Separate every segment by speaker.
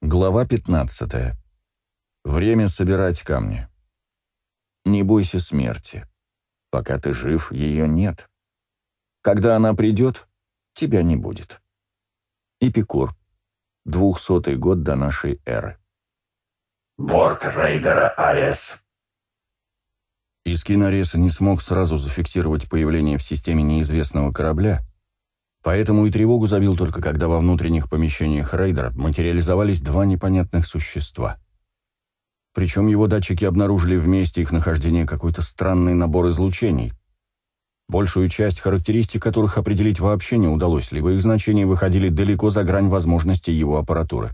Speaker 1: Глава 15. Время собирать камни. Не бойся смерти. Пока ты жив, ее нет. Когда она придет, тебя не будет. Эпикур. Двухсотый год до нашей эры.
Speaker 2: Борт рейдера АЭС.
Speaker 1: Искин Ареса не смог сразу зафиксировать появление в системе неизвестного корабля, Поэтому и тревогу забил только когда во внутренних помещениях рейдера материализовались два непонятных существа. Причем его датчики обнаружили вместе их нахождение какой-то странный набор излучений, большую часть характеристик которых определить вообще не удалось, либо их значения выходили далеко за грань возможностей его аппаратуры.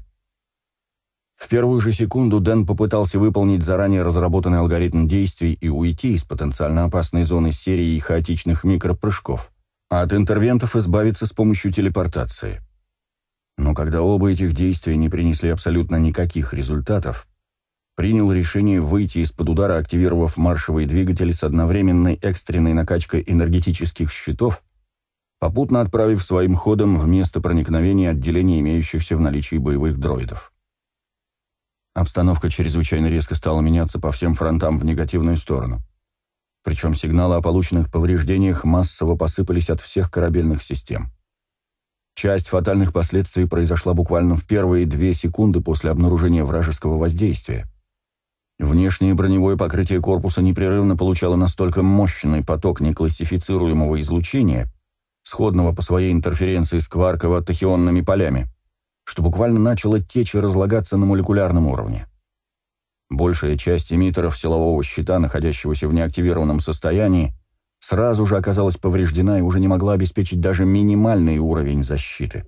Speaker 1: В первую же секунду Дэн попытался выполнить заранее разработанный алгоритм действий и уйти из потенциально опасной зоны серии хаотичных микропрыжков а от интервентов избавиться с помощью телепортации. Но когда оба этих действия не принесли абсолютно никаких результатов, принял решение выйти из-под удара, активировав маршевые двигатели с одновременной экстренной накачкой энергетических щитов, попутно отправив своим ходом в место проникновения отделения имеющихся в наличии боевых дроидов. Обстановка чрезвычайно резко стала меняться по всем фронтам в негативную сторону. Причем сигналы о полученных повреждениях массово посыпались от всех корабельных систем. Часть фатальных последствий произошла буквально в первые две секунды после обнаружения вражеского воздействия. Внешнее броневое покрытие корпуса непрерывно получало настолько мощный поток неклассифицируемого излучения, сходного по своей интерференции с кварково-тахионными полями, что буквально начало течь и разлагаться на молекулярном уровне. Большая часть эмиттеров силового щита, находящегося в неактивированном состоянии, сразу же оказалась повреждена и уже не могла обеспечить даже минимальный уровень защиты.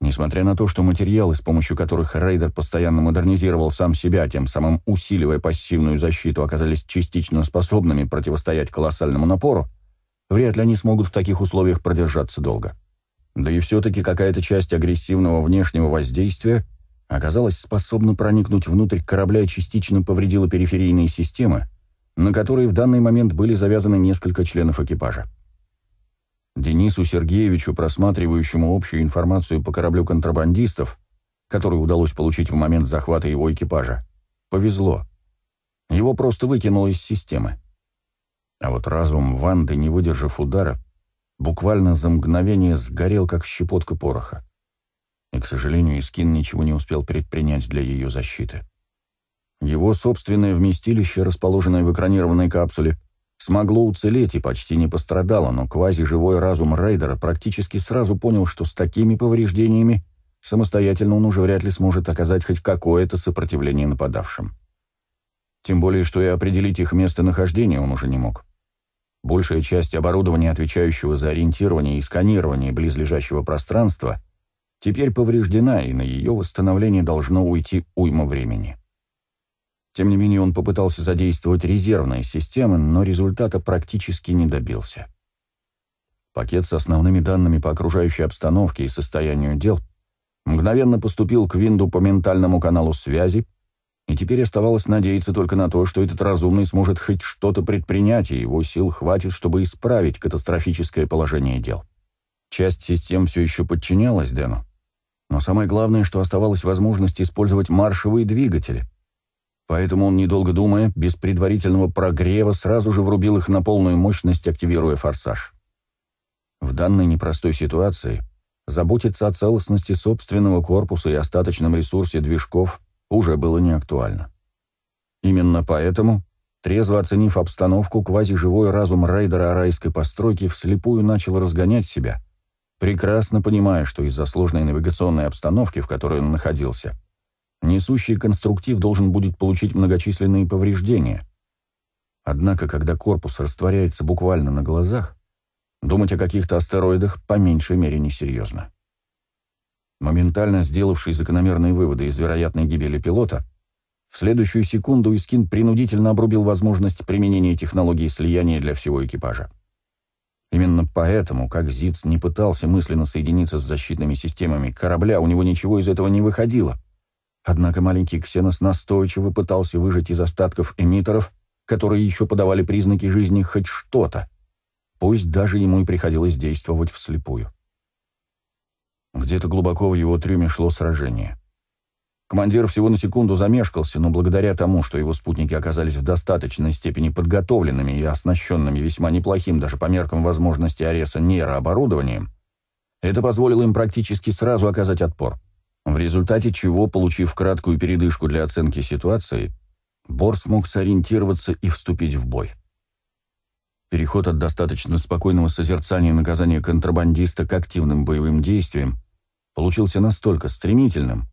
Speaker 1: Несмотря на то, что материалы, с помощью которых рейдер постоянно модернизировал сам себя, тем самым усиливая пассивную защиту, оказались частично способными противостоять колоссальному напору, вряд ли они смогут в таких условиях продержаться долго. Да и все-таки какая-то часть агрессивного внешнего воздействия оказалась способна проникнуть внутрь корабля и частично повредила периферийные системы, на которые в данный момент были завязаны несколько членов экипажа. Денису Сергеевичу, просматривающему общую информацию по кораблю контрабандистов, которую удалось получить в момент захвата его экипажа, повезло. Его просто выкинуло из системы. А вот разум Ванды, не выдержав удара, буквально за мгновение сгорел, как щепотка пороха и, к сожалению, Искин ничего не успел предпринять для ее защиты. Его собственное вместилище, расположенное в экранированной капсуле, смогло уцелеть и почти не пострадало, но квази-живой разум рейдера практически сразу понял, что с такими повреждениями самостоятельно он уже вряд ли сможет оказать хоть какое-то сопротивление нападавшим. Тем более, что и определить их местонахождение он уже не мог. Большая часть оборудования, отвечающего за ориентирование и сканирование близлежащего пространства — теперь повреждена, и на ее восстановление должно уйти уйма времени. Тем не менее, он попытался задействовать резервные системы, но результата практически не добился. Пакет с основными данными по окружающей обстановке и состоянию дел мгновенно поступил к Винду по ментальному каналу связи, и теперь оставалось надеяться только на то, что этот разумный сможет хоть что-то предпринять, и его сил хватит, чтобы исправить катастрофическое положение дел. Часть систем все еще подчинялась Дэну, но самое главное, что оставалась возможность использовать маршевые двигатели. Поэтому он, недолго думая, без предварительного прогрева сразу же врубил их на полную мощность, активируя форсаж. В данной непростой ситуации заботиться о целостности собственного корпуса и остаточном ресурсе движков уже было не актуально. Именно поэтому, трезво оценив обстановку, квазиживой разум рейдера арайской постройки вслепую начал разгонять себя — прекрасно понимая, что из-за сложной навигационной обстановки, в которой он находился, несущий конструктив должен будет получить многочисленные повреждения. Однако, когда корпус растворяется буквально на глазах, думать о каких-то астероидах по меньшей мере несерьезно. Моментально сделавший закономерные выводы из вероятной гибели пилота, в следующую секунду Искин принудительно обрубил возможность применения технологии слияния для всего экипажа. Именно поэтому, как Зиц не пытался мысленно соединиться с защитными системами корабля, у него ничего из этого не выходило. Однако маленький Ксенос настойчиво пытался выжать из остатков эмиттеров, которые еще подавали признаки жизни, хоть что-то. Пусть даже ему и приходилось действовать вслепую. Где-то глубоко в его трюме шло сражение. Командир всего на секунду замешкался, но благодаря тому, что его спутники оказались в достаточной степени подготовленными и оснащенными весьма неплохим даже по меркам возможности Ареса нейрооборудованием, это позволило им практически сразу оказать отпор. В результате чего, получив краткую передышку для оценки ситуации, Бор смог сориентироваться и вступить в бой. Переход от достаточно спокойного созерцания наказания контрабандиста к активным боевым действиям получился настолько стремительным,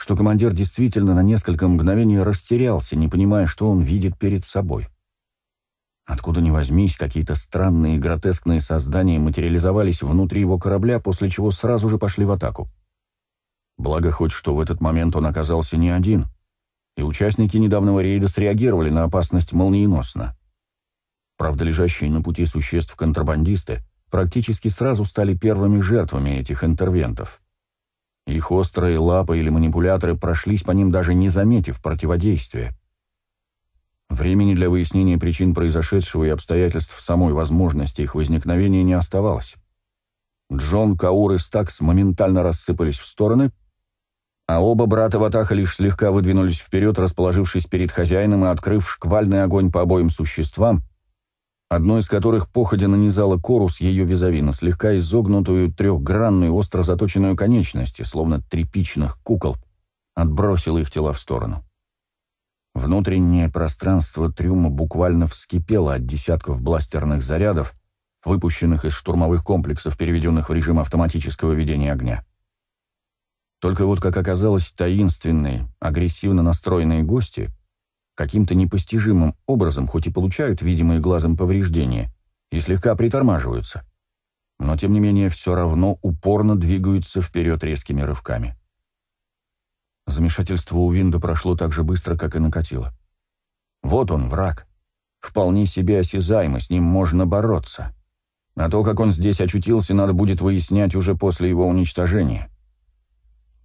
Speaker 1: что командир действительно на несколько мгновений растерялся, не понимая, что он видит перед собой. Откуда ни возьмись, какие-то странные гротескные создания материализовались внутри его корабля, после чего сразу же пошли в атаку. Благо хоть что в этот момент он оказался не один, и участники недавнего рейда среагировали на опасность молниеносно. Правда, лежащие на пути существ контрабандисты практически сразу стали первыми жертвами этих интервентов. Их острые лапы или манипуляторы прошлись по ним, даже не заметив противодействия. Времени для выяснения причин произошедшего и обстоятельств самой возможности их возникновения не оставалось. Джон, Каур и Стакс моментально рассыпались в стороны, а оба брата Ватаха лишь слегка выдвинулись вперед, расположившись перед хозяином и открыв шквальный огонь по обоим существам, одно из которых походя нанизало корус ее визави на слегка изогнутую трехгранную остро заточенную конечности, словно тряпичных кукол, отбросило их тела в сторону. Внутреннее пространство трюма буквально вскипело от десятков бластерных зарядов, выпущенных из штурмовых комплексов, переведенных в режим автоматического ведения огня. Только вот, как оказалось, таинственные, агрессивно настроенные гости каким-то непостижимым образом хоть и получают видимые глазом повреждения и слегка притормаживаются, но тем не менее все равно упорно двигаются вперед резкими рывками. Замешательство у Винда прошло так же быстро, как и накатило. Вот он, враг. Вполне себе осязаемо, с ним можно бороться. А то, как он здесь очутился, надо будет выяснять уже после его уничтожения.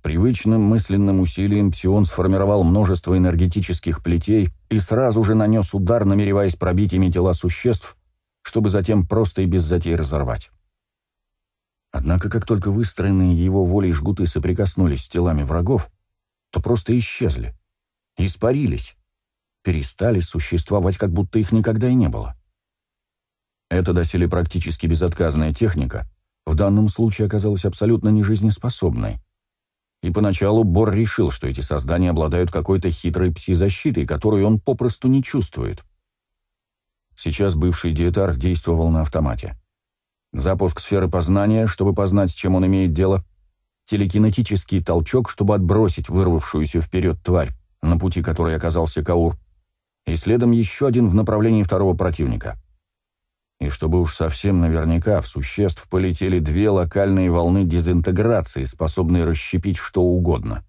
Speaker 1: Привычным мысленным усилием Псион сформировал множество энергетических плетей и сразу же нанес удар, намереваясь пробить ими тела существ, чтобы затем просто и без затей разорвать. Однако, как только выстроенные его волей жгуты соприкоснулись с телами врагов, то просто исчезли, испарились, перестали существовать, как будто их никогда и не было. Эта доселе практически безотказная техника в данном случае оказалась абсолютно нежизнеспособной и поначалу Бор решил, что эти создания обладают какой-то хитрой пси-защитой, которую он попросту не чувствует. Сейчас бывший диетарх действовал на автомате. Запуск сферы познания, чтобы познать, с чем он имеет дело, телекинетический толчок, чтобы отбросить вырвавшуюся вперед тварь, на пути которой оказался Каур, и следом еще один в направлении второго противника — и чтобы уж совсем наверняка в существ полетели две локальные волны дезинтеграции, способные расщепить что угодно.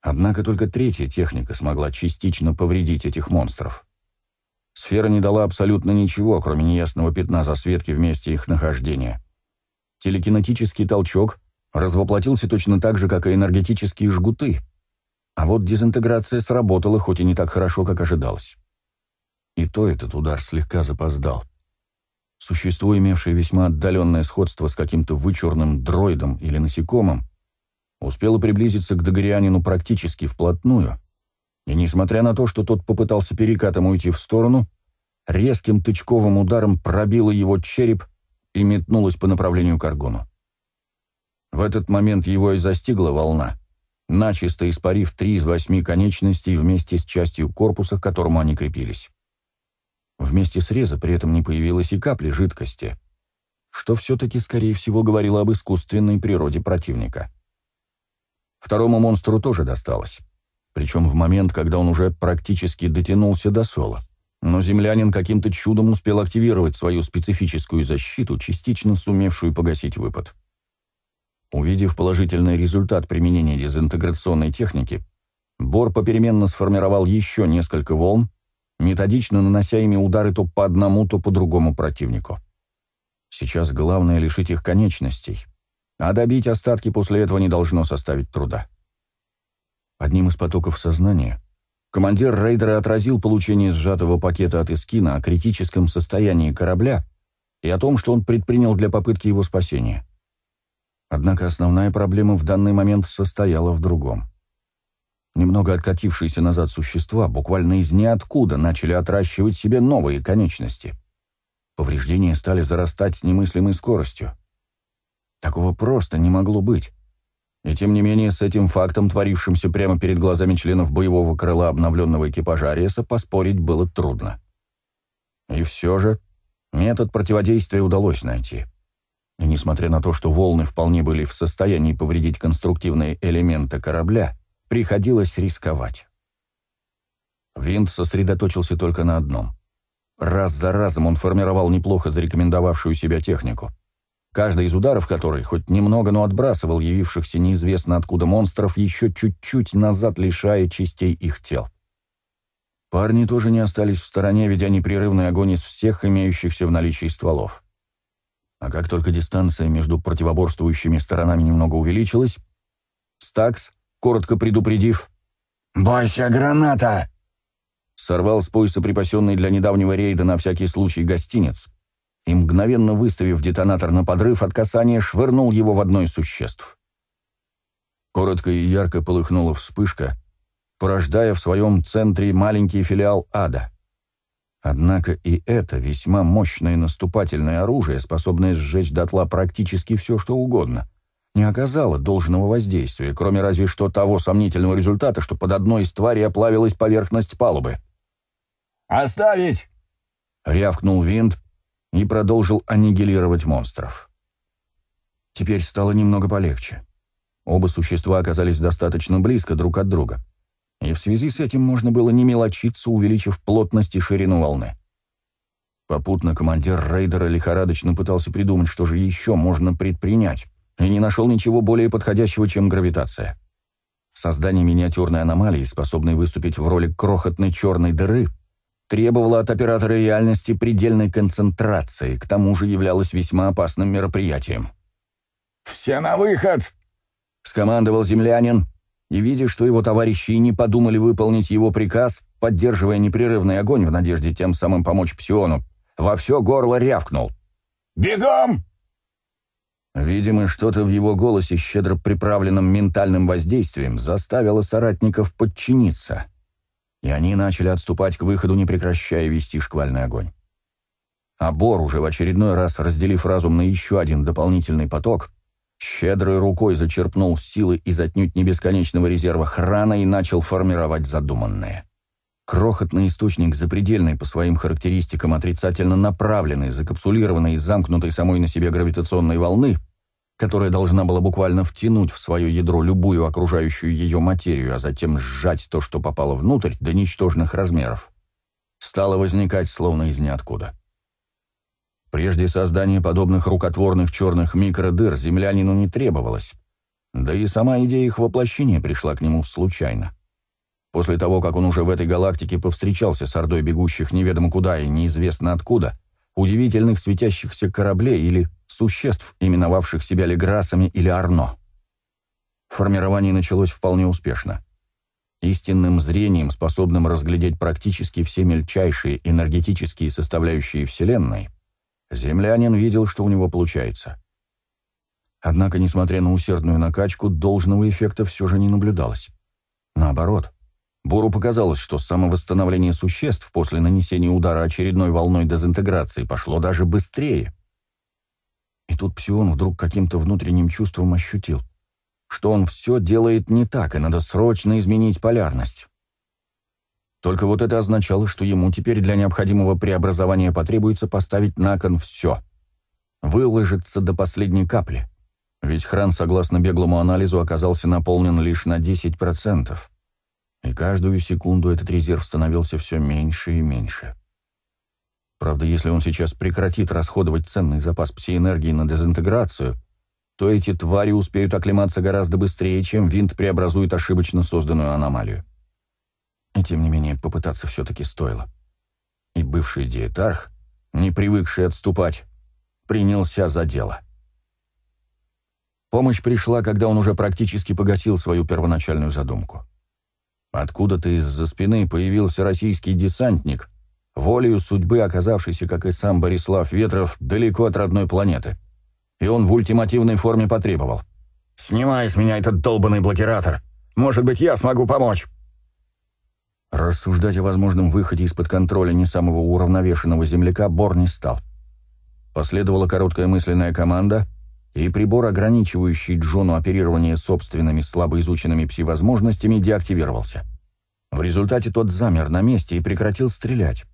Speaker 1: Однако только третья техника смогла частично повредить этих монстров. Сфера не дала абсолютно ничего, кроме неясного пятна засветки в месте их нахождения. Телекинетический толчок развоплотился точно так же, как и энергетические жгуты, а вот дезинтеграция сработала, хоть и не так хорошо, как ожидалось. И то этот удар слегка запоздал. Существо, имевшее весьма отдаленное сходство с каким-то вычурным дроидом или насекомым, успело приблизиться к Дагорианину практически вплотную, и, несмотря на то, что тот попытался перекатом уйти в сторону, резким тычковым ударом пробило его череп и метнулось по направлению к Аргону. В этот момент его и застигла волна, начисто испарив три из восьми конечностей вместе с частью корпуса, к которому они крепились. Вместе среза при этом не появилось и капли жидкости, что все-таки, скорее всего, говорило об искусственной природе противника. Второму монстру тоже досталось, причем в момент, когда он уже практически дотянулся до сола. Но землянин каким-то чудом успел активировать свою специфическую защиту, частично сумевшую погасить выпад. Увидев положительный результат применения дезинтеграционной техники, Бор попеременно сформировал еще несколько волн, методично нанося ими удары то по одному, то по другому противнику. Сейчас главное лишить их конечностей, а добить остатки после этого не должно составить труда. Одним из потоков сознания командир рейдера отразил получение сжатого пакета от Искина о критическом состоянии корабля и о том, что он предпринял для попытки его спасения. Однако основная проблема в данный момент состояла в другом. Немного откатившиеся назад существа буквально из ниоткуда начали отращивать себе новые конечности. Повреждения стали зарастать с немыслимой скоростью. Такого просто не могло быть. И тем не менее, с этим фактом, творившимся прямо перед глазами членов боевого крыла обновленного экипажа Ареса, поспорить было трудно. И все же метод противодействия удалось найти. И несмотря на то, что волны вполне были в состоянии повредить конструктивные элементы корабля, приходилось рисковать. Винт сосредоточился только на одном. Раз за разом он формировал неплохо зарекомендовавшую себя технику. Каждый из ударов которой хоть немного, но отбрасывал явившихся неизвестно откуда монстров еще чуть-чуть назад, лишая частей их тел. Парни тоже не остались в стороне, ведя непрерывный огонь из всех имеющихся в наличии стволов. А как только дистанция между противоборствующими сторонами немного увеличилась, Стакс, коротко предупредив
Speaker 2: «Бойся, граната!»
Speaker 1: сорвал с пояса припасенный для недавнего рейда на всякий случай гостинец и, мгновенно выставив детонатор на подрыв от касания, швырнул его в одно из существ. Коротко и ярко полыхнула вспышка, порождая в своем центре маленький филиал ада. Однако и это весьма мощное наступательное оружие, способное сжечь дотла практически все, что угодно, не оказало должного воздействия, кроме разве что того сомнительного результата, что под одной из тварей оплавилась поверхность палубы.
Speaker 2: «Оставить!»
Speaker 1: — рявкнул винт и продолжил аннигилировать монстров. Теперь стало немного полегче. Оба существа оказались достаточно близко друг от друга, и в связи с этим можно было не мелочиться, увеличив плотность и ширину волны. Попутно командир рейдера лихорадочно пытался придумать, что же еще можно предпринять, и не нашел ничего более подходящего, чем гравитация. Создание миниатюрной аномалии, способной выступить в роли крохотной черной дыры — требовала от оператора реальности предельной концентрации, к тому же являлась весьма опасным мероприятием.
Speaker 2: «Все на выход!»
Speaker 1: — скомандовал землянин, и, видя, что его товарищи не подумали выполнить его приказ, поддерживая непрерывный огонь в надежде тем самым помочь Псиону, во все горло рявкнул.
Speaker 2: «Бегом!»
Speaker 1: Видимо, что-то в его голосе, щедро приправленном ментальным воздействием, заставило соратников подчиниться и они начали отступать к выходу, не прекращая вести шквальный огонь. А Бор, уже в очередной раз разделив разум на еще один дополнительный поток, щедрой рукой зачерпнул силы из отнюдь не бесконечного резерва храна и начал формировать задуманное. Крохотный источник запредельный по своим характеристикам отрицательно направленный, закапсулированный и замкнутый самой на себе гравитационной волны — которая должна была буквально втянуть в свое ядро любую окружающую ее материю, а затем сжать то, что попало внутрь, до ничтожных размеров, стало возникать словно из ниоткуда. Прежде создания подобных рукотворных черных микродыр землянину не требовалось, да и сама идея их воплощения пришла к нему случайно. После того, как он уже в этой галактике повстречался с ордой бегущих неведомо куда и неизвестно откуда, удивительных светящихся кораблей или существ, именовавших себя Леграсами или Арно. Формирование началось вполне успешно. Истинным зрением, способным разглядеть практически все мельчайшие энергетические составляющие Вселенной, землянин видел, что у него получается. Однако, несмотря на усердную накачку, должного эффекта все же не наблюдалось. Наоборот, Бору показалось, что самовосстановление существ после нанесения удара очередной волной дезинтеграции пошло даже быстрее. И тут Псион вдруг каким-то внутренним чувством ощутил, что он все делает не так, и надо срочно изменить полярность. Только вот это означало, что ему теперь для необходимого преобразования потребуется поставить на кон все. Выложиться до последней капли. Ведь хран, согласно беглому анализу, оказался наполнен лишь на 10%. И каждую секунду этот резерв становился все меньше и меньше. Правда, если он сейчас прекратит расходовать ценный запас псиэнергии на дезинтеграцию, то эти твари успеют оклематься гораздо быстрее, чем винт преобразует ошибочно созданную аномалию. И тем не менее попытаться все-таки стоило. И бывший диетарх, не привыкший отступать, принялся за дело. Помощь пришла, когда он уже практически погасил свою первоначальную задумку. Откуда-то из-за спины появился российский десантник, волею судьбы оказавшийся, как и сам Борислав Ветров, далеко от родной планеты. И он в ультимативной форме потребовал.
Speaker 2: «Снимай с меня этот долбанный блокиратор! Может быть, я смогу помочь».
Speaker 1: Рассуждать о возможном выходе из-под контроля не самого уравновешенного земляка Бор не стал. Последовала короткая мысленная команда, и прибор, ограничивающий Джону оперирование собственными слабо изученными пси-возможностями, деактивировался. В результате тот замер на месте и прекратил стрелять.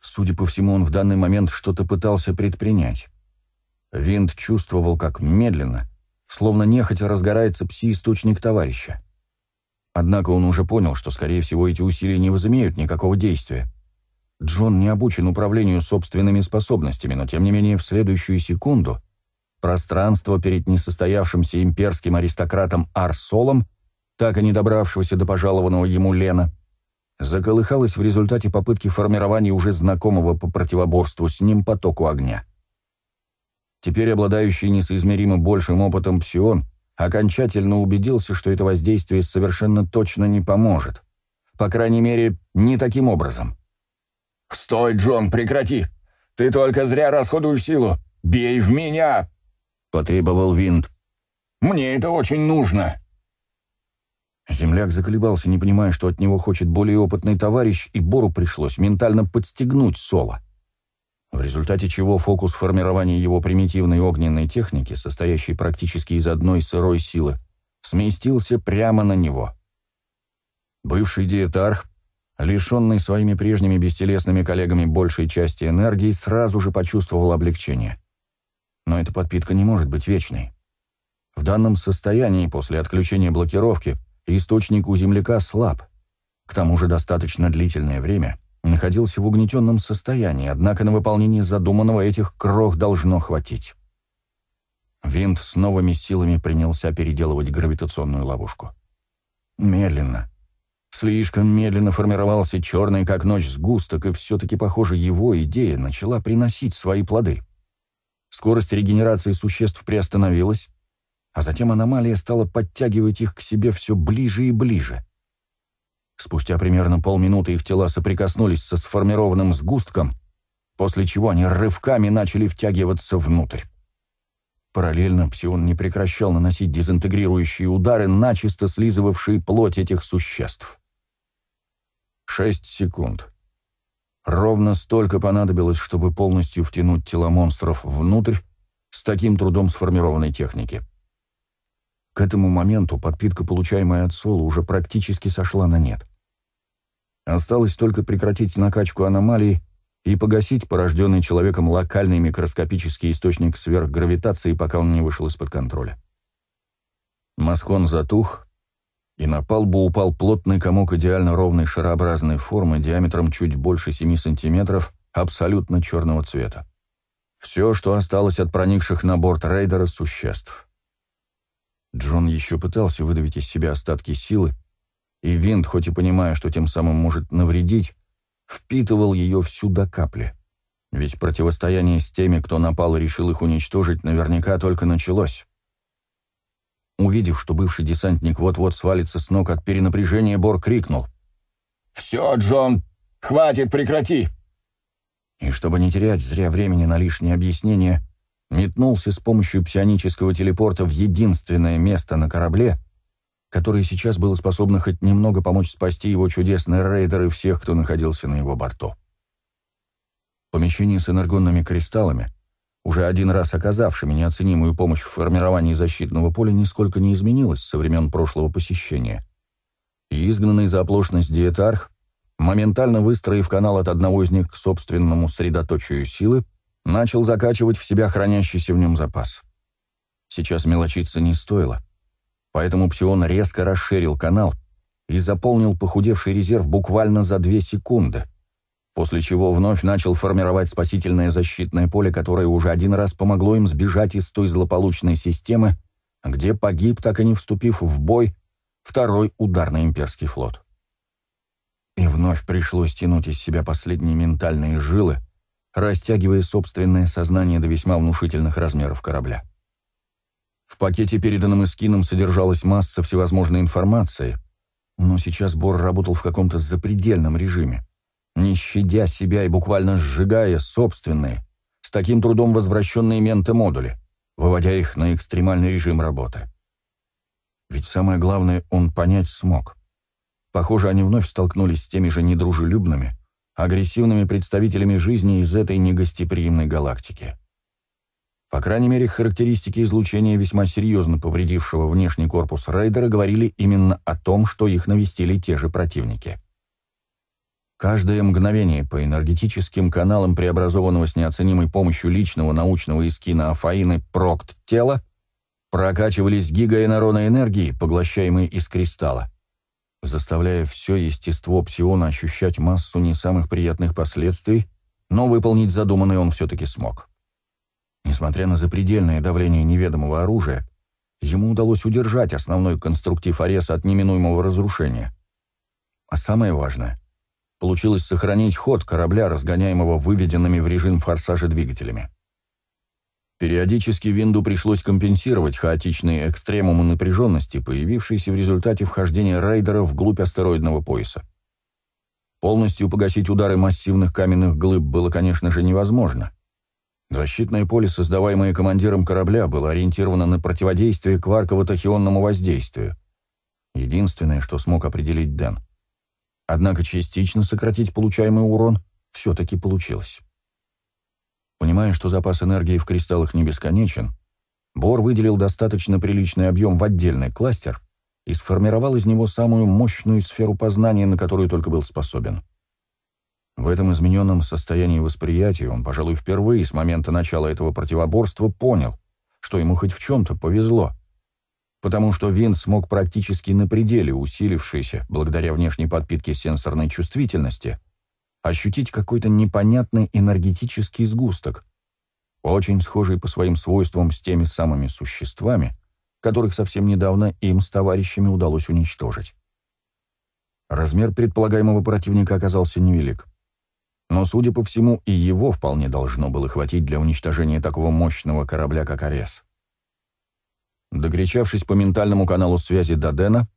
Speaker 1: Судя по всему, он в данный момент что-то пытался предпринять. Винт чувствовал, как медленно, словно нехотя разгорается пси-источник товарища. Однако он уже понял, что, скорее всего, эти усилия не возымеют никакого действия. Джон не обучен управлению собственными способностями, но, тем не менее, в следующую секунду пространство перед несостоявшимся имперским аристократом Арсолом, так и не добравшегося до пожалованного ему Лена, заколыхалось в результате попытки формирования уже знакомого по противоборству с ним потоку огня. Теперь обладающий несоизмеримо большим опытом псион окончательно убедился, что это воздействие совершенно точно не поможет. По крайней мере, не таким образом.
Speaker 2: «Стой, Джон, прекрати! Ты только зря расходуешь силу! Бей в меня!» — потребовал Винт. «Мне это очень нужно!»
Speaker 1: Земляк заколебался, не понимая, что от него хочет более опытный товарищ, и Бору пришлось ментально подстегнуть Соло в результате чего фокус формирования его примитивной огненной техники, состоящей практически из одной сырой силы, сместился прямо на него. Бывший диетарх, лишенный своими прежними бестелесными коллегами большей части энергии, сразу же почувствовал облегчение. Но эта подпитка не может быть вечной. В данном состоянии, после отключения блокировки, источник у земляка слаб. К тому же достаточно длительное время — находился в угнетенном состоянии, однако на выполнение задуманного этих крох должно хватить. Винт с новыми силами принялся переделывать гравитационную ловушку. Медленно. Слишком медленно формировался черный, как ночь, сгусток, и все-таки, похоже, его идея начала приносить свои плоды. Скорость регенерации существ приостановилась, а затем аномалия стала подтягивать их к себе все ближе и ближе. Спустя примерно полминуты их тела соприкоснулись со сформированным сгустком, после чего они рывками начали втягиваться внутрь. Параллельно Псион не прекращал наносить дезинтегрирующие удары, начисто слизывавшие плоть этих существ. Шесть секунд. Ровно столько понадобилось, чтобы полностью втянуть тела монстров внутрь с таким трудом сформированной техники. К этому моменту подпитка, получаемая от Сола, уже практически сошла на нет. Осталось только прекратить накачку аномалий и погасить порожденный человеком локальный микроскопический источник сверхгравитации, пока он не вышел из-под контроля. Маскон затух, и на палбу упал плотный комок идеально ровной шарообразной формы диаметром чуть больше 7 сантиметров, абсолютно черного цвета. Все, что осталось от проникших на борт рейдера существ. Джон еще пытался выдавить из себя остатки силы, и винт, хоть и понимая, что тем самым может навредить, впитывал ее всю до капли. Ведь противостояние с теми, кто напал и решил их уничтожить, наверняка только началось. Увидев, что бывший десантник вот-вот свалится с ног от перенапряжения, Бор крикнул.
Speaker 2: «Все, Джон, хватит, прекрати!»
Speaker 1: И чтобы не терять зря времени на лишние объяснения, метнулся с помощью псионического телепорта в единственное место на корабле, которое сейчас было способно хоть немного помочь спасти его чудесный рейдер и всех, кто находился на его борту. Помещение с энергонными кристаллами, уже один раз оказавшими неоценимую помощь в формировании защитного поля, нисколько не изменилось со времен прошлого посещения. И изгнанный за оплошность диетарх, моментально выстроив канал от одного из них к собственному средоточию силы, начал закачивать в себя хранящийся в нем запас. Сейчас мелочиться не стоило, поэтому Псион резко расширил канал и заполнил похудевший резерв буквально за две секунды, после чего вновь начал формировать спасительное защитное поле, которое уже один раз помогло им сбежать из той злополучной системы, где погиб, так и не вступив в бой, второй ударный имперский флот. И вновь пришлось тянуть из себя последние ментальные жилы, растягивая собственное сознание до весьма внушительных размеров корабля. В пакете, переданном Искином, содержалась масса всевозможной информации, но сейчас Бор работал в каком-то запредельном режиме, не щадя себя и буквально сжигая собственные, с таким трудом возвращенные менты-модули, выводя их на экстремальный режим работы. Ведь самое главное он понять смог. Похоже, они вновь столкнулись с теми же недружелюбными, агрессивными представителями жизни из этой негостеприимной галактики. По крайней мере, характеристики излучения весьма серьезно повредившего внешний корпус рейдера говорили именно о том, что их навестили те же противники. Каждое мгновение по энергетическим каналам преобразованного с неоценимой помощью личного научного эскина Афаины прокт тела прокачивались гигаэнероны энергии, поглощаемые из кристалла, заставляя все естество псиона ощущать массу не самых приятных последствий, но выполнить задуманное он все-таки смог. Несмотря на запредельное давление неведомого оружия, ему удалось удержать основной конструктив Ареса от неминуемого разрушения. А самое важное — получилось сохранить ход корабля, разгоняемого выведенными в режим форсажа двигателями. Периодически Винду пришлось компенсировать хаотичные экстремумы напряженности, появившиеся в результате вхождения рейдера вглубь астероидного пояса. Полностью погасить удары массивных каменных глыб было, конечно же, невозможно. Защитное поле, создаваемое командиром корабля, было ориентировано на противодействие кварково-тахионному воздействию. Единственное, что смог определить Дэн. Однако частично сократить получаемый урон все-таки получилось. Понимая, что запас энергии в кристаллах не бесконечен, Бор выделил достаточно приличный объем в отдельный кластер и сформировал из него самую мощную сферу познания, на которую только был способен — в этом измененном состоянии восприятия он, пожалуй, впервые с момента начала этого противоборства понял, что ему хоть в чем-то повезло. Потому что Вин смог практически на пределе усилившейся, благодаря внешней подпитке сенсорной чувствительности, ощутить какой-то непонятный энергетический сгусток, очень схожий по своим свойствам с теми самыми существами, которых совсем недавно им с товарищами удалось уничтожить. Размер предполагаемого противника оказался невелик но, судя по всему, и его вполне должно было хватить для уничтожения такого мощного корабля, как Арес. Докричавшись по ментальному каналу связи Дадена,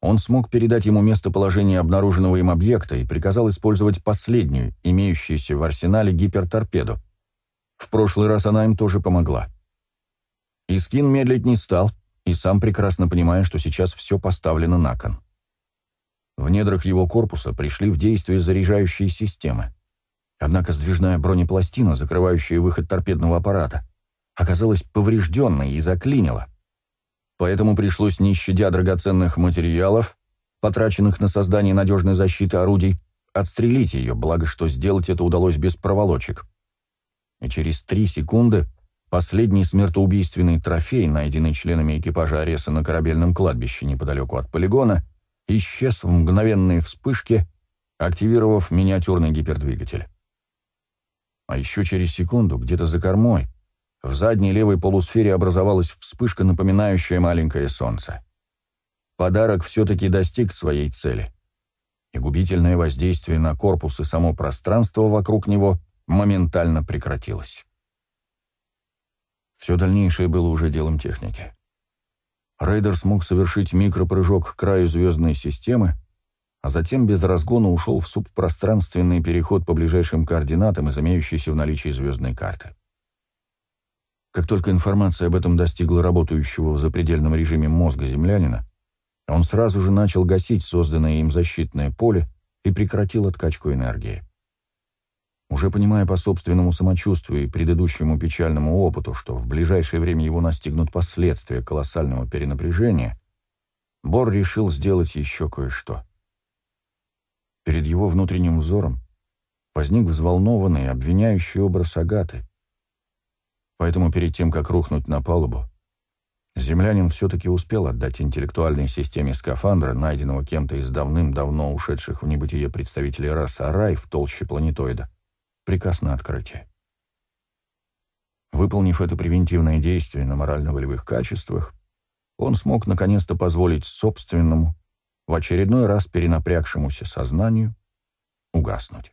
Speaker 1: он смог передать ему местоположение обнаруженного им объекта и приказал использовать последнюю, имеющуюся в арсенале гиперторпеду. В прошлый раз она им тоже помогла. Искин медлить не стал, и сам прекрасно понимая, что сейчас все поставлено на кон. В недрах его корпуса пришли в действие заряжающие системы. Однако сдвижная бронепластина, закрывающая выход торпедного аппарата, оказалась поврежденной и заклинила. Поэтому пришлось, не щадя драгоценных материалов, потраченных на создание надежной защиты орудий, отстрелить ее, благо что сделать это удалось без проволочек. И через три секунды последний смертоубийственный трофей, найденный членами экипажа Ареса на корабельном кладбище неподалеку от полигона, исчез в мгновенной вспышке, активировав миниатюрный гипердвигатель. А еще через секунду, где-то за кормой, в задней левой полусфере образовалась вспышка, напоминающая маленькое солнце. Подарок все-таки достиг своей цели. И губительное воздействие на корпус и само пространство вокруг него моментально прекратилось. Все дальнейшее было уже делом техники. Рейдер смог совершить микропрыжок к краю звездной системы, а затем без разгона ушел в субпространственный переход по ближайшим координатам из имеющейся в наличии звездной карты. Как только информация об этом достигла работающего в запредельном режиме мозга землянина, он сразу же начал гасить созданное им защитное поле и прекратил откачку энергии. Уже понимая по собственному самочувствию и предыдущему печальному опыту, что в ближайшее время его настигнут последствия колоссального перенапряжения, Бор решил сделать еще кое-что. Перед его внутренним взором возник взволнованный, обвиняющий образ Агаты. Поэтому перед тем, как рухнуть на палубу, землянин все-таки успел отдать интеллектуальной системе скафандра, найденного кем-то из давным-давно ушедших в небытие представителей расы Арай в толще планетоида, приказ на открытие. Выполнив это превентивное действие на морально-волевых качествах, он смог наконец-то позволить собственному, в очередной раз перенапрягшемуся сознанию угаснуть.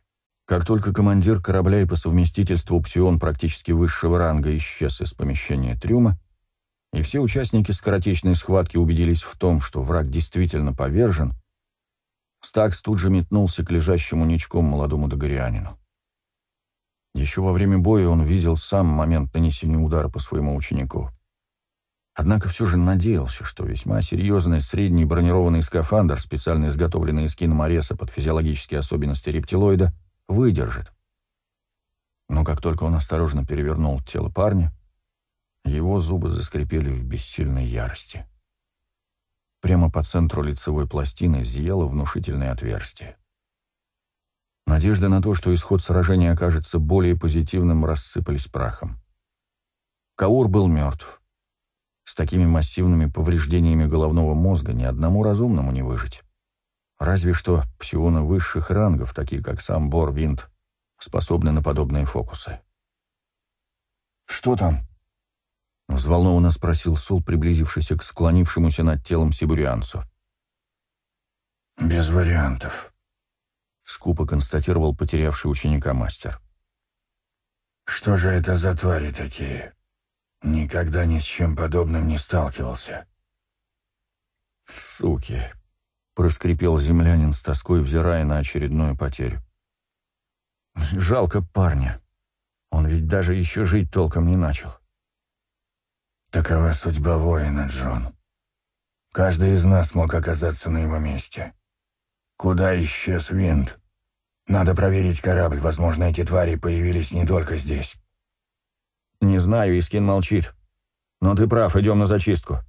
Speaker 1: Как только командир корабля и по совместительству псион практически высшего ранга исчез из помещения трюма, и все участники скоротечной схватки убедились в том, что враг действительно повержен, Стакс тут же метнулся к лежащему ничком молодому догорианину. Еще во время боя он видел сам момент нанесения удара по своему ученику. Однако все же надеялся, что весьма серьезный средний бронированный скафандр, специально изготовленный из киномореса под физиологические особенности рептилоида, выдержит. Но как только он осторожно перевернул тело парня, его зубы заскрипели в бессильной ярости. Прямо по центру лицевой пластины зияло внушительное отверстие. Надежды на то, что исход сражения окажется более позитивным, рассыпались прахом. Каур был мертв. С такими массивными повреждениями головного мозга ни одному разумному не выжить. Разве что псионы высших рангов, такие как сам Бор Винт, способны на подобные фокусы.
Speaker 2: «Что там?»
Speaker 1: — взволнованно спросил Сул, приблизившийся к склонившемуся над телом сибурианцу.
Speaker 3: «Без вариантов», — скупо констатировал потерявший ученика мастер. «Что же это за твари такие? Никогда ни с чем подобным не сталкивался».
Speaker 1: «Суки!» — проскрипел землянин с тоской, взирая на очередную потерю. «Жалко парня. Он ведь даже еще жить толком не начал».
Speaker 3: Такова судьба воина, Джон. Каждый из нас мог оказаться на его месте. Куда исчез винт? Надо проверить корабль. Возможно, эти твари появились не только здесь.
Speaker 1: Не знаю, Искин молчит. Но ты прав, идем на зачистку.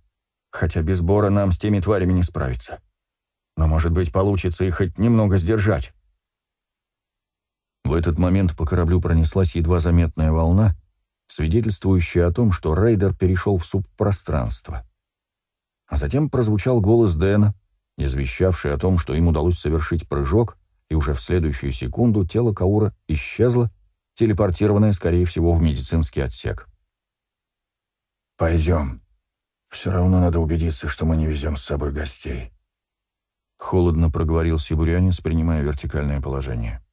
Speaker 1: Хотя без Бора нам с теми тварями не справиться. Но, может быть, получится их хоть немного сдержать. В этот момент по кораблю пронеслась едва заметная волна, свидетельствующее о том, что рейдер перешел в субпространство. А затем прозвучал голос Дэна, извещавший о том, что им удалось совершить прыжок, и уже в следующую секунду тело Каура исчезло, телепортированное, скорее всего, в медицинский отсек.
Speaker 3: «Пойдем. Все равно надо убедиться, что мы не везем с собой гостей», —
Speaker 1: холодно проговорил сибурянец, принимая вертикальное положение.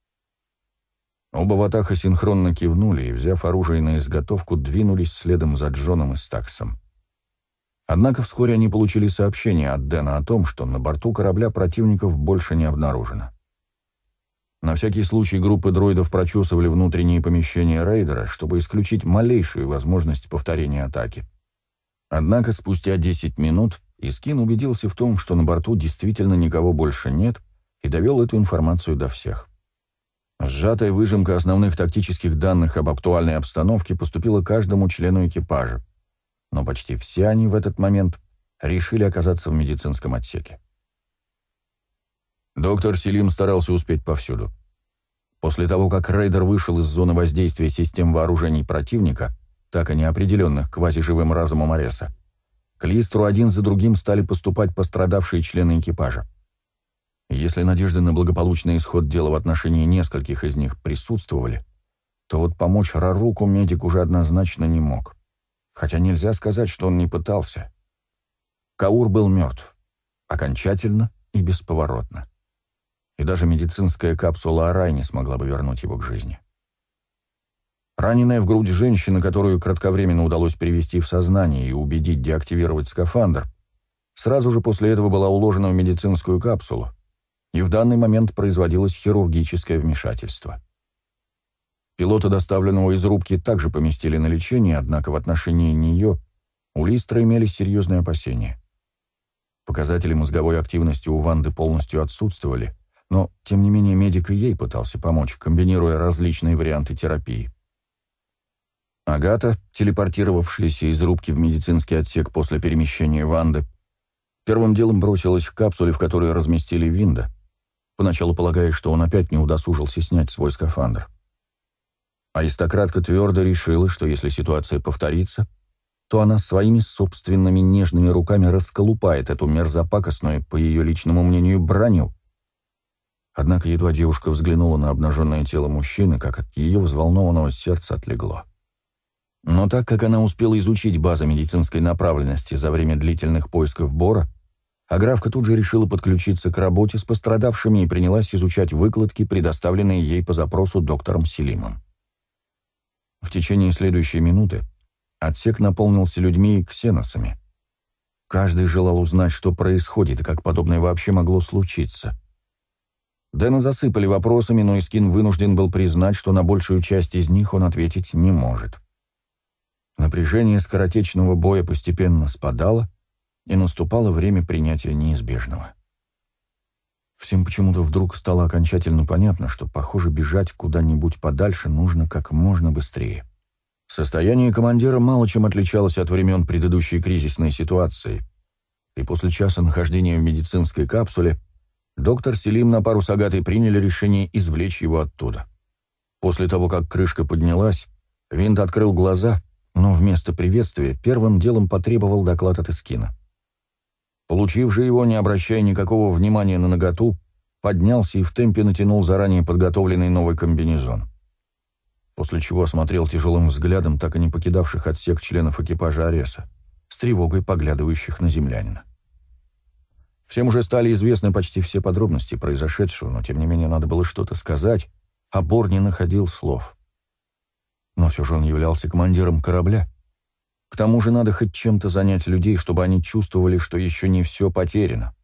Speaker 1: Оба ватаха синхронно кивнули и, взяв оружие на изготовку, двинулись следом за Джоном и Стаксом. Однако вскоре они получили сообщение от Дэна о том, что на борту корабля противников больше не обнаружено. На всякий случай группы дроидов прочесывали внутренние помещения рейдера, чтобы исключить малейшую возможность повторения атаки. Однако спустя 10 минут Искин убедился в том, что на борту действительно никого больше нет, и довел эту информацию до всех. Сжатая выжимка основных тактических данных об актуальной обстановке поступила каждому члену экипажа, но почти все они в этот момент решили оказаться в медицинском отсеке. Доктор Селим старался успеть повсюду. После того, как рейдер вышел из зоны воздействия систем вооружений противника, так и неопределенных квазиживым разумом Ареса, к Листру один за другим стали поступать пострадавшие члены экипажа. Если надежды на благополучный исход дела в отношении нескольких из них присутствовали, то вот помочь Раруку медик уже однозначно не мог. Хотя нельзя сказать, что он не пытался. Каур был мертв. Окончательно и бесповоротно. И даже медицинская капсула Арай не смогла бы вернуть его к жизни. Раненая в грудь женщина, которую кратковременно удалось привести в сознание и убедить деактивировать скафандр, сразу же после этого была уложена в медицинскую капсулу, и в данный момент производилось хирургическое вмешательство. Пилота, доставленного из рубки, также поместили на лечение, однако в отношении нее у Листра имелись серьезные опасения. Показатели мозговой активности у Ванды полностью отсутствовали, но, тем не менее, медик и ей пытался помочь, комбинируя различные варианты терапии. Агата, телепортировавшаяся из рубки в медицинский отсек после перемещения Ванды, первым делом бросилась к капсуле, в которой разместили Винда, поначалу полагая, что он опять не удосужился снять свой скафандр. Аристократка твердо решила, что если ситуация повторится, то она своими собственными нежными руками расколупает эту мерзопакостную, по ее личному мнению, броню. Однако едва девушка взглянула на обнаженное тело мужчины, как от ее взволнованного сердца отлегло. Но так как она успела изучить базы медицинской направленности за время длительных поисков Бора, а графка тут же решила подключиться к работе с пострадавшими и принялась изучать выкладки, предоставленные ей по запросу доктором Селимом. В течение следующей минуты отсек наполнился людьми и ксеносами. Каждый желал узнать, что происходит и как подобное вообще могло случиться. Дэна засыпали вопросами, но Искин вынужден был признать, что на большую часть из них он ответить не может. Напряжение скоротечного боя постепенно спадало, и наступало время принятия неизбежного. Всем почему-то вдруг стало окончательно понятно, что, похоже, бежать куда-нибудь подальше нужно как можно быстрее. Состояние командира мало чем отличалось от времен предыдущей кризисной ситуации, и после часа нахождения в медицинской капсуле доктор Селим на пару с Агатой приняли решение извлечь его оттуда. После того, как крышка поднялась, Винт открыл глаза, но вместо приветствия первым делом потребовал доклад от Искина. Получив же его, не обращая никакого внимания на наготу, поднялся и в темпе натянул заранее подготовленный новый комбинезон. После чего осмотрел тяжелым взглядом так и не покидавших отсек членов экипажа Ареса, с тревогой поглядывающих на землянина. Всем уже стали известны почти все подробности произошедшего, но тем не менее надо было что-то сказать, а Бор не находил слов. Но все же он являлся командиром корабля, к тому же надо хоть чем-то занять людей, чтобы они чувствовали, что еще не все потеряно.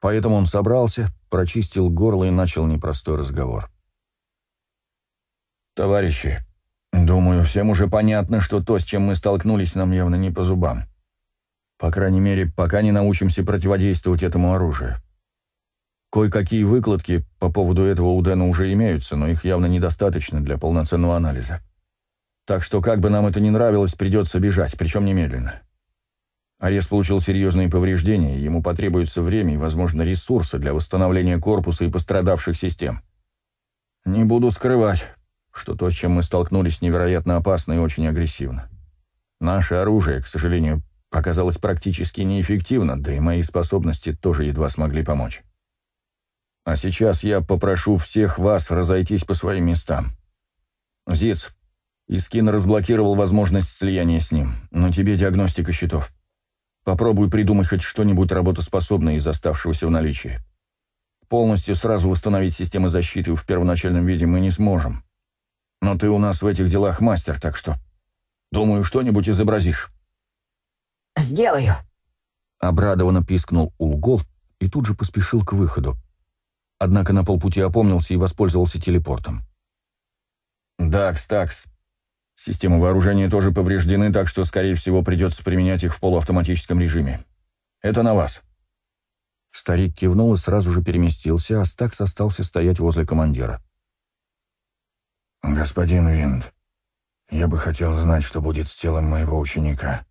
Speaker 1: Поэтому он собрался, прочистил горло и начал непростой разговор.
Speaker 2: «Товарищи, думаю, всем уже понятно, что то, с чем мы столкнулись, нам явно не по зубам. По крайней мере, пока не научимся противодействовать этому оружию. Кое-какие выкладки по поводу этого у Дэна уже имеются, но их явно недостаточно для полноценного анализа. Так что, как бы нам это ни нравилось, придется бежать, причем немедленно. Арест получил серьезные повреждения, ему потребуется время и, возможно, ресурсы для восстановления корпуса и пострадавших систем. Не буду скрывать, что то, с чем мы столкнулись, невероятно опасно и очень агрессивно. Наше оружие, к сожалению, оказалось практически неэффективно, да и мои способности тоже едва смогли помочь. А сейчас я попрошу всех вас разойтись по своим местам. Зиц, Искин разблокировал возможность слияния с ним, но тебе диагностика счетов. Попробуй придумать хоть что-нибудь работоспособное из оставшегося в наличии. Полностью сразу восстановить системы защиты в первоначальном виде мы не сможем. Но ты у нас в этих делах мастер, так что, думаю, что-нибудь изобразишь.
Speaker 4: «Сделаю», —
Speaker 1: обрадованно пискнул Улгол и тут же поспешил к выходу. Однако на полпути опомнился и воспользовался телепортом.
Speaker 2: «Дакс, такс, Системы вооружения тоже повреждены, так что, скорее всего, придется применять их в полуавтоматическом режиме. Это на вас».
Speaker 1: Старик кивнул и сразу же переместился, а Стакс остался стоять возле командира.
Speaker 3: «Господин Винд, я бы хотел знать, что будет с телом моего ученика».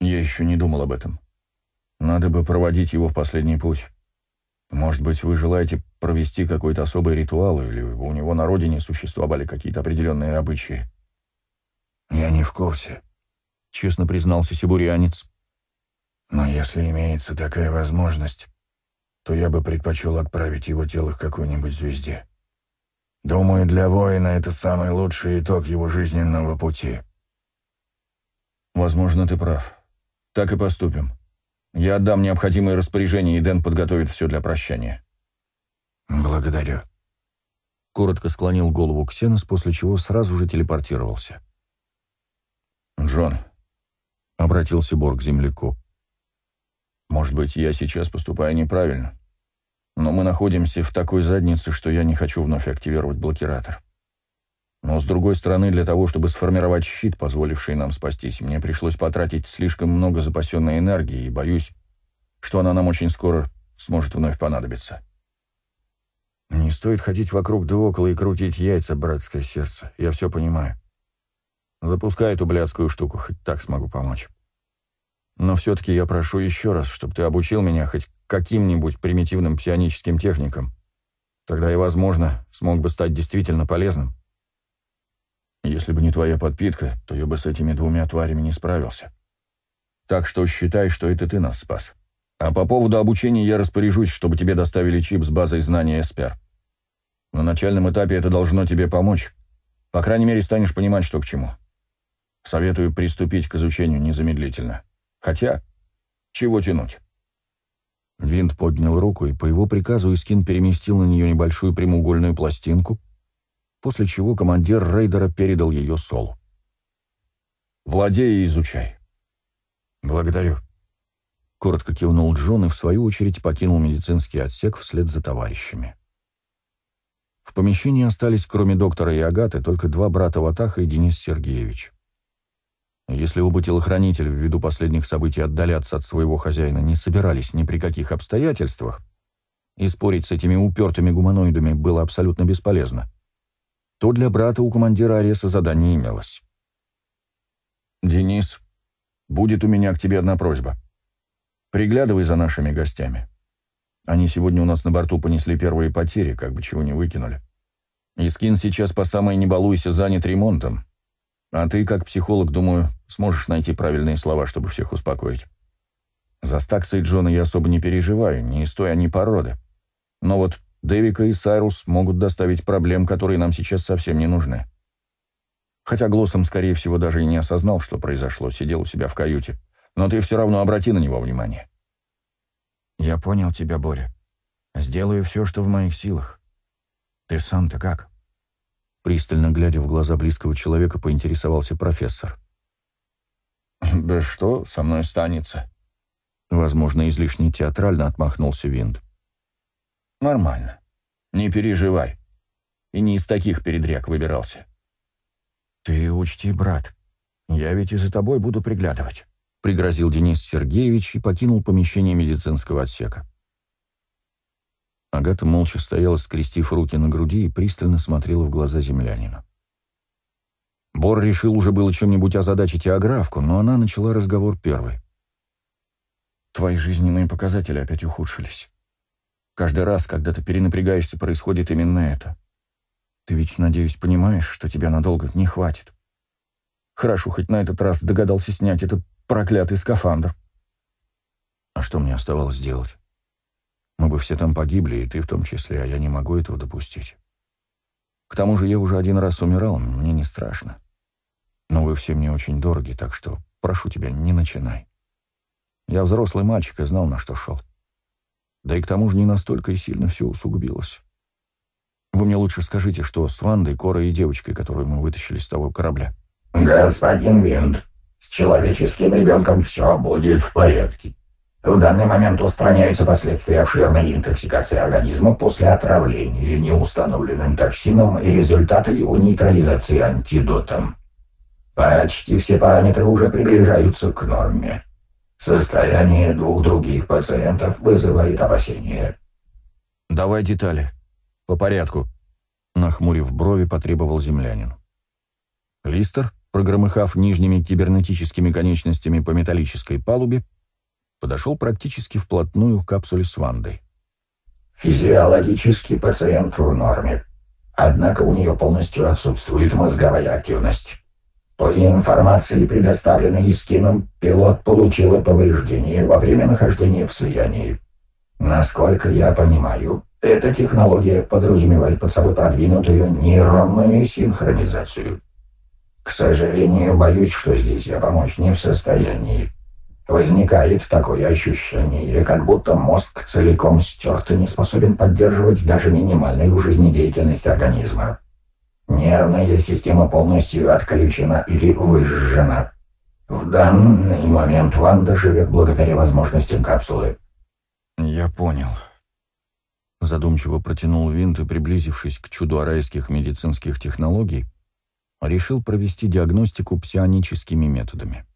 Speaker 2: «Я еще не думал об этом. Надо бы проводить его в последний путь. Может быть, вы желаете провести какой-то особый ритуал, или у него на родине существовали какие-то определенные обычаи?
Speaker 3: Я не в курсе,
Speaker 1: честно признался сибурянец.
Speaker 3: Но если имеется такая возможность, то я бы предпочел отправить его тело к какой-нибудь звезде. Думаю, для воина это самый лучший итог его жизненного пути.
Speaker 2: Возможно, ты прав. Так и поступим. Я отдам необходимые распоряжения, и Дэн подготовит все для прощания.
Speaker 3: «Благодарю».
Speaker 1: Коротко склонил голову Ксенос, после чего сразу же телепортировался.
Speaker 2: «Джон», — обратился Бор к земляку, — «может быть, я сейчас поступаю неправильно, но мы находимся в такой заднице, что я не хочу вновь активировать блокиратор. Но, с другой стороны, для того, чтобы сформировать щит, позволивший нам спастись, мне пришлось потратить слишком много запасенной энергии, и боюсь, что она нам очень скоро сможет вновь понадобиться».
Speaker 1: Не стоит ходить вокруг да около и крутить яйца, братское сердце. Я все понимаю. Запускай эту блядскую штуку, хоть так смогу помочь. Но все-таки я прошу еще раз, чтобы ты обучил меня хоть каким-нибудь примитивным псионическим техникам. Тогда я, возможно, смог бы стать действительно полезным.
Speaker 2: Если бы не твоя подпитка, то я бы с этими двумя тварями не справился. Так что считай, что это ты нас спас. А по поводу обучения я распоряжусь, чтобы тебе доставили чип с базой знаний СПР. На начальном этапе это должно тебе помочь. По крайней мере, станешь понимать, что к чему. Советую приступить к изучению незамедлительно. Хотя, чего тянуть?
Speaker 1: Винт поднял руку, и по его приказу Искин переместил на нее небольшую прямоугольную пластинку, после чего командир рейдера передал ее Солу.
Speaker 2: «Владей и изучай».
Speaker 3: «Благодарю», —
Speaker 1: коротко кивнул Джон и, в свою очередь, покинул медицинский отсек вслед за товарищами. В помещении остались, кроме доктора и Агаты, только два брата Ватаха и Денис Сергеевич. Если оба телохранителя ввиду последних событий отдаляться от своего хозяина не собирались ни при каких обстоятельствах, и спорить с этими упертыми гуманоидами было абсолютно бесполезно, то для брата у командира Ареса задание имелось. «Денис, будет у меня к тебе одна просьба. Приглядывай за нашими гостями. Они сегодня у нас на борту понесли первые потери, как бы чего не выкинули. Искин сейчас по самой не балуйся занят ремонтом. А ты, как психолог, думаю, сможешь найти правильные слова, чтобы всех успокоить. За Стакса и Джона я особо не переживаю, не из той они породы. Но вот Дэвика и Сайрус могут доставить проблем, которые нам сейчас совсем не нужны. Хотя Глоссом, скорее всего, даже и не осознал, что произошло, сидел у себя в каюте. Но ты все равно обрати на него внимание.
Speaker 2: «Я понял тебя, Боря. Сделаю все, что в моих силах. Ты сам-то как?»
Speaker 1: Пристально глядя в глаза близкого человека, поинтересовался профессор.
Speaker 2: «Да что со мной станется?»
Speaker 1: Возможно, излишне театрально отмахнулся Винт.
Speaker 2: «Нормально. Не переживай. И не из таких передряг выбирался». «Ты учти, брат. Я ведь и за тобой буду приглядывать»
Speaker 1: пригрозил Денис Сергеевич и покинул помещение медицинского отсека. Агата молча стояла, скрестив руки на груди и пристально смотрела в глаза землянина. Бор решил уже было чем-нибудь озадачить Иографку, но она начала разговор первой.
Speaker 2: «Твои жизненные показатели опять ухудшились. Каждый раз, когда ты перенапрягаешься, происходит именно это. Ты ведь, надеюсь, понимаешь, что тебя надолго не хватит. Хорошо, хоть на этот раз догадался снять этот проклятый скафандр.
Speaker 1: А что мне оставалось делать? Мы бы все там погибли, и ты в том числе, а я не могу этого допустить. К тому же я уже один раз умирал, мне не страшно. Но вы все мне очень дороги, так что прошу тебя, не начинай. Я взрослый мальчик и знал, на что шел. Да и к тому же не настолько и сильно все усугубилось. Вы мне лучше скажите, что с Вандой, Корой и девочкой, которую мы вытащили с того корабля.
Speaker 3: «Господин Винд, с человеческим ребенком все будет в порядке. В данный момент устраняются последствия обширной интоксикации организма после отравления неустановленным токсином и результаты его нейтрализации антидотом. Почти все параметры уже приближаются к норме. Состояние двух других пациентов вызывает опасения.
Speaker 1: «Давай детали. По порядку», — нахмурив брови, потребовал землянин. Листер прогромыхав нижними кибернетическими конечностями по металлической палубе, подошел практически вплотную к капсуле с Вандой.
Speaker 3: «Физиологический пациент в норме. Однако у нее полностью отсутствует мозговая активность. По информации, предоставленной Искином, пилот получила повреждение во время нахождения в слиянии. Насколько я понимаю, эта технология подразумевает под собой продвинутую нейронную синхронизацию. К сожалению, боюсь, что здесь я помочь не в состоянии. Возникает такое ощущение, как будто мозг целиком стерт и не способен поддерживать даже минимальную жизнедеятельность организма. Нервная система полностью отключена или выжжена. В данный момент Ванда живет благодаря возможностям капсулы.
Speaker 1: «Я понял», Задумчиво протянул винт и, приблизившись к чуду арайских медицинских технологий, решил провести диагностику псионическими методами.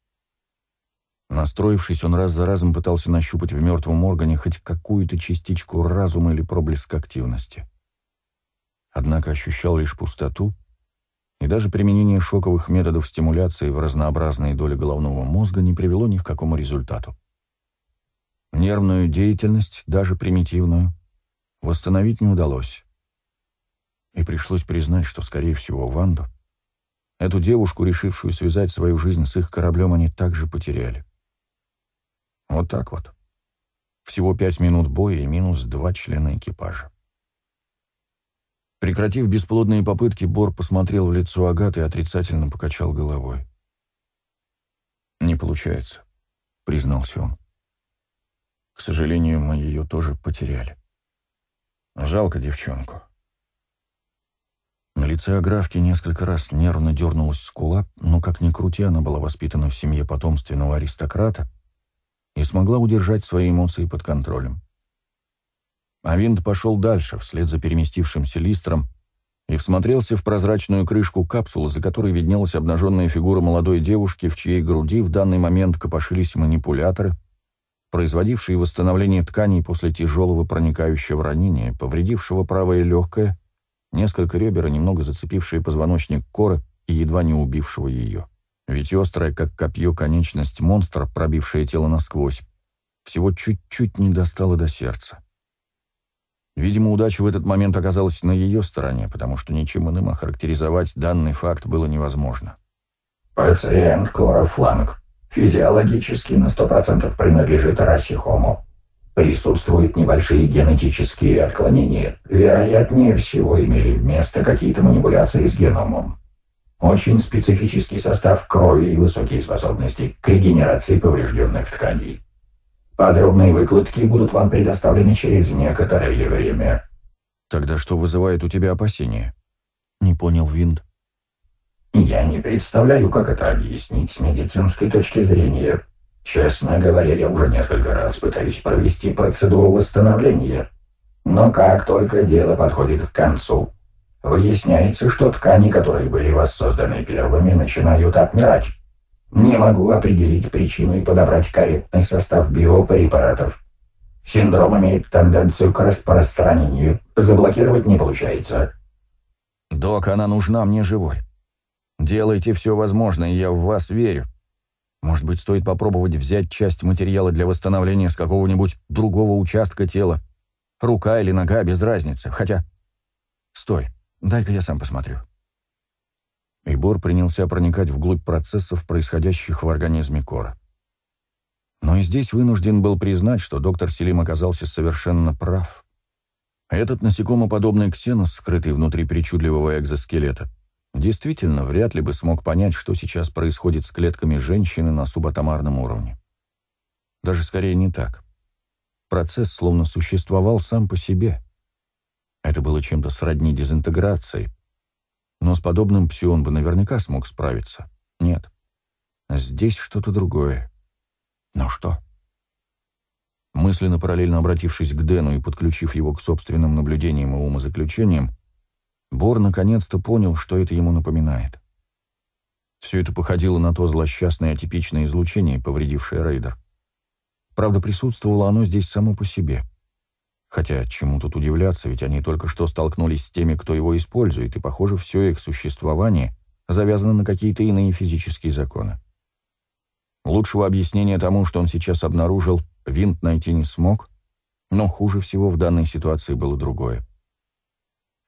Speaker 1: Настроившись, он раз за разом пытался нащупать в мертвом органе хоть какую-то частичку разума или проблеск активности. Однако ощущал лишь пустоту, и даже применение шоковых методов стимуляции в разнообразные доли головного мозга не привело ни к какому результату. Нервную деятельность, даже примитивную, восстановить не удалось. И пришлось признать, что, скорее всего, Ванду — Эту девушку, решившую связать свою жизнь с их кораблем, они также потеряли. Вот так вот. Всего пять минут боя и минус два члена экипажа. Прекратив бесплодные попытки, Бор посмотрел в лицо Агаты и отрицательно покачал головой. «Не получается», — признался он. «К сожалению, мы ее тоже потеряли. Жалко девчонку. На лице Аграфки несколько раз нервно дернулась скула, но, как ни крути, она была воспитана в семье потомственного аристократа и смогла удержать свои эмоции под контролем. А Винт пошел дальше, вслед за переместившимся листром, и всмотрелся в прозрачную крышку капсулы, за которой виднелась обнаженная фигура молодой девушки, в чьей груди в данный момент копошились манипуляторы, производившие восстановление тканей после тяжелого проникающего ранения, повредившего правое легкое, несколько ребер и немного зацепившие позвоночник коры и едва не убившего ее. Ведь острая, как копье, конечность монстра, пробившая тело насквозь, всего чуть-чуть не достала до сердца. Видимо, удача в этот момент оказалась на ее стороне, потому что ничем иным охарактеризовать данный факт было невозможно.
Speaker 3: Пациент Фланг физиологически на 100% принадлежит расе Homo. Присутствуют небольшие генетические отклонения. Вероятнее всего имели место какие-то манипуляции с геномом. Очень специфический состав крови и высокие способности к регенерации поврежденных тканей. Подробные выкладки будут вам предоставлены через некоторое время».
Speaker 1: «Тогда что вызывает у тебя опасения?» «Не понял Винд».
Speaker 3: «Я не представляю, как это объяснить с медицинской точки зрения. Честно говоря, я уже несколько раз пытаюсь провести процедуру восстановления. Но как только дело подходит к концу, выясняется, что ткани, которые были воссозданы первыми, начинают отмирать. Не могу определить причину и подобрать корректный состав биопрепаратов. Синдром имеет тенденцию к распространению. Заблокировать не получается.
Speaker 1: Док, она нужна мне живой. Делайте все возможное, я в вас верю. Может быть, стоит попробовать взять часть материала для восстановления с какого-нибудь другого участка тела. Рука или нога, без разницы. Хотя... Стой, дай-ка я сам посмотрю и Бор принялся проникать вглубь процессов, происходящих в организме Кора. Но и здесь вынужден был признать, что доктор Селим оказался совершенно прав. Этот насекомоподобный ксенос, скрытый внутри причудливого экзоскелета, действительно вряд ли бы смог понять, что сейчас происходит с клетками женщины на субатомарном уровне. Даже скорее не так. Процесс словно существовал сам по себе. Это было чем-то сродни дезинтеграции, но с подобным псион бы наверняка смог справиться. Нет. Здесь что-то другое. Но что? Мысленно параллельно обратившись к Дэну и подключив его к собственным наблюдениям и умозаключениям, Бор наконец-то понял, что это ему напоминает. Все это походило на то злосчастное атипичное излучение, повредившее рейдер. Правда, присутствовало оно здесь само по себе — Хотя чему тут удивляться, ведь они только что столкнулись с теми, кто его использует, и, похоже, все их существование завязано на какие-то иные физические законы. Лучшего объяснения тому, что он сейчас обнаружил, винт найти не смог, но хуже всего в данной ситуации было другое.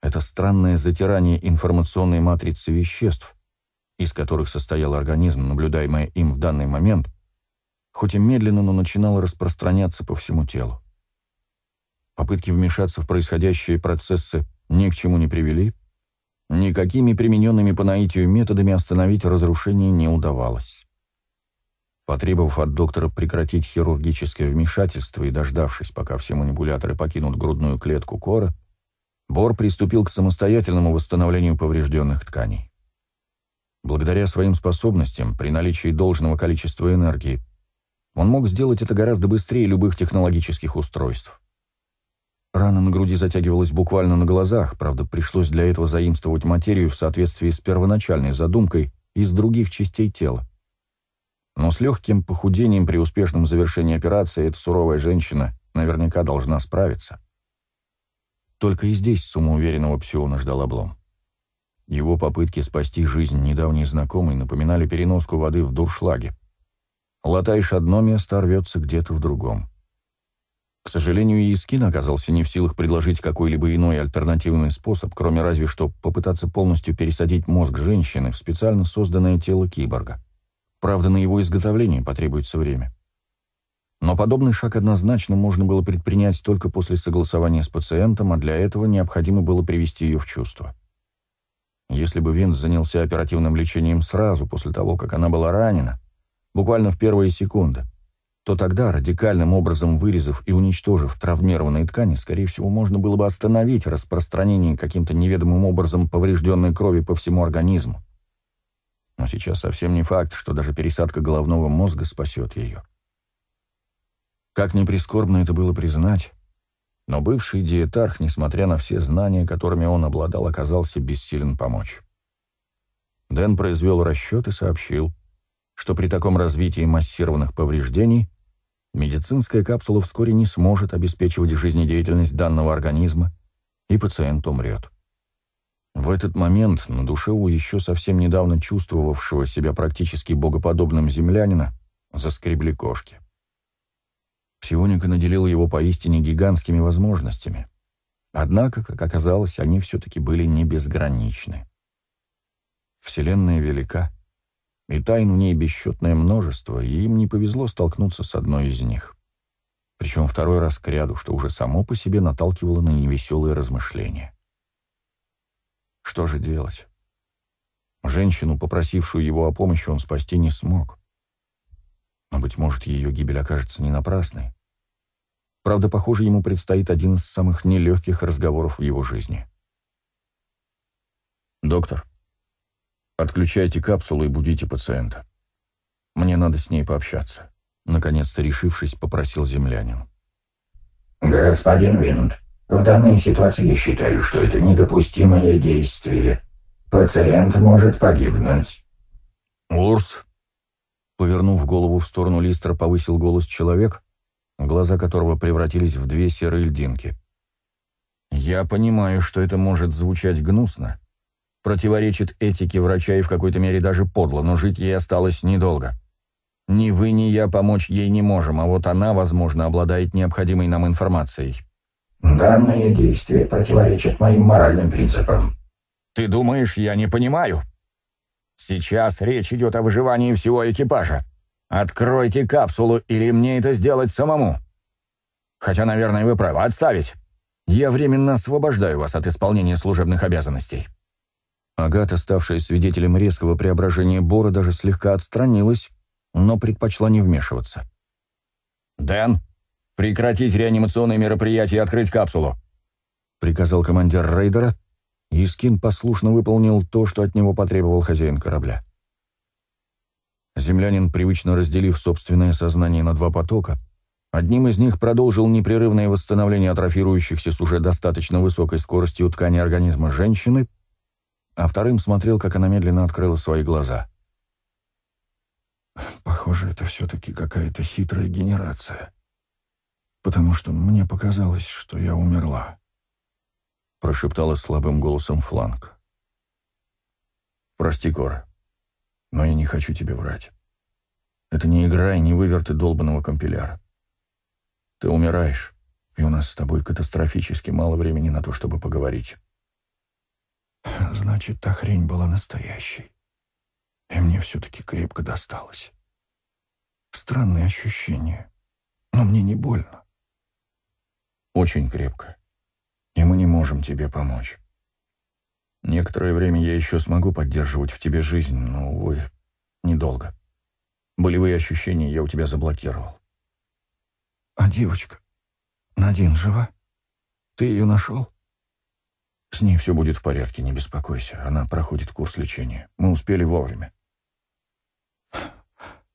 Speaker 1: Это странное затирание информационной матрицы веществ, из которых состоял организм, наблюдаемый им в данный момент, хоть и медленно, но начинало распространяться по всему телу. Попытки вмешаться в происходящие процессы ни к чему не привели. Никакими примененными по наитию методами остановить разрушение не удавалось. Потребовав от доктора прекратить хирургическое вмешательство и дождавшись, пока все манипуляторы покинут грудную клетку кора, Бор приступил к самостоятельному восстановлению поврежденных тканей. Благодаря своим способностям, при наличии должного количества энергии, он мог сделать это гораздо быстрее любых технологических устройств. Рана на груди затягивалась буквально на глазах, правда, пришлось для этого заимствовать материю в соответствии с первоначальной задумкой из других частей тела. Но с легким похудением при успешном завершении операции эта суровая женщина наверняка должна справиться. Только и здесь самоуверенного псиона ждал облом. Его попытки спасти жизнь недавней знакомой напоминали переноску воды в дуршлаге. Латаешь одно место, рвется где-то в другом. К сожалению, Искин оказался не в силах предложить какой-либо иной альтернативный способ, кроме разве что попытаться полностью пересадить мозг женщины в специально созданное тело киборга. Правда, на его изготовление потребуется время. Но подобный шаг однозначно можно было предпринять только после согласования с пациентом, а для этого необходимо было привести ее в чувство. Если бы Винс занялся оперативным лечением сразу после того, как она была ранена, буквально в первые секунды, то тогда, радикальным образом вырезав и уничтожив травмированные ткани, скорее всего, можно было бы остановить распространение каким-то неведомым образом поврежденной крови по всему организму. Но сейчас совсем не факт, что даже пересадка головного мозга спасет ее. Как ни прискорбно это было признать,
Speaker 2: Но бывший диетарх, несмотря на все знания, которыми он обладал, оказался бессилен помочь. Дэн произвел расчет и сообщил, что при таком развитии массированных повреждений медицинская капсула вскоре не сможет обеспечивать жизнедеятельность данного организма, и пациент умрет. В этот момент на душе у еще совсем недавно чувствовавшего себя практически богоподобным землянина заскребли кошки. Псионика наделил его поистине гигантскими возможностями. Однако, как оказалось, они все-таки были не безграничны. Вселенная велика, и тайн в ней бесчетное множество, и им не повезло столкнуться с одной из них. Причем второй раз к ряду, что уже само по себе наталкивало на невеселые размышления. Что же делать? Женщину, попросившую его о помощи, он спасти не смог. Но, быть может, ее гибель окажется не напрасной. Правда, похоже, ему предстоит один из самых нелегких разговоров в его жизни. «Доктор, отключайте капсулу и будите пациента. Мне надо с ней пообщаться», — наконец-то решившись, попросил землянин.
Speaker 3: «Господин Винд, в данной ситуации я считаю, что это недопустимое действие. Пациент может погибнуть».
Speaker 2: «Урс», Повернув голову в сторону Листера, повысил голос человек, глаза которого превратились в две серые льдинки. «Я понимаю, что это может звучать гнусно, противоречит этике врача и в какой-то мере даже подло, но жить ей осталось недолго. Ни вы, ни я помочь ей не можем, а вот она, возможно, обладает необходимой нам информацией».
Speaker 3: «Данное действие противоречит моим моральным принципам».
Speaker 2: «Ты думаешь, я не понимаю?» Сейчас речь идет о выживании всего экипажа. Откройте капсулу, или мне это сделать самому. Хотя, наверное, вы правы, отставить. Я временно освобождаю вас от исполнения служебных обязанностей». Агата, ставшая свидетелем резкого преображения Бора, даже слегка отстранилась, но предпочла не вмешиваться. «Дэн, прекратить реанимационные мероприятия и открыть капсулу», приказал командир рейдера, Искин послушно выполнил то, что от него потребовал хозяин корабля. Землянин, привычно разделив собственное сознание на два потока, одним из них продолжил непрерывное восстановление атрофирующихся с уже достаточно высокой скоростью ткани организма женщины, а вторым смотрел, как она медленно открыла свои глаза.
Speaker 3: «Похоже, это все-таки какая-то хитрая генерация, потому что мне показалось, что я умерла»
Speaker 2: прошептала слабым голосом Фланг. «Прости, Кора, но я не хочу тебе врать. Это не игра и не выверты долбанного компиляра. Ты умираешь, и у нас с тобой катастрофически мало времени на то, чтобы поговорить».
Speaker 3: «Значит, та хрень была настоящей, и мне все-таки крепко досталось. Странные ощущения, но мне не больно».
Speaker 2: «Очень крепко и мы не можем тебе помочь. Некоторое время я еще смогу поддерживать в тебе жизнь, но, увы, недолго. Болевые ощущения я у тебя заблокировал.
Speaker 3: А девочка? Надин жива? Ты ее нашел?
Speaker 2: С ней все будет в порядке, не беспокойся. Она проходит курс лечения. Мы успели вовремя.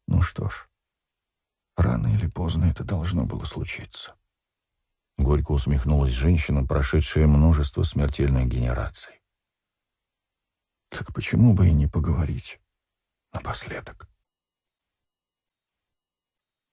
Speaker 3: Ну что ж, рано или поздно это должно было случиться.
Speaker 2: Горько усмехнулась женщина, прошедшая множество смертельных генераций.
Speaker 3: Так почему бы и не поговорить напоследок?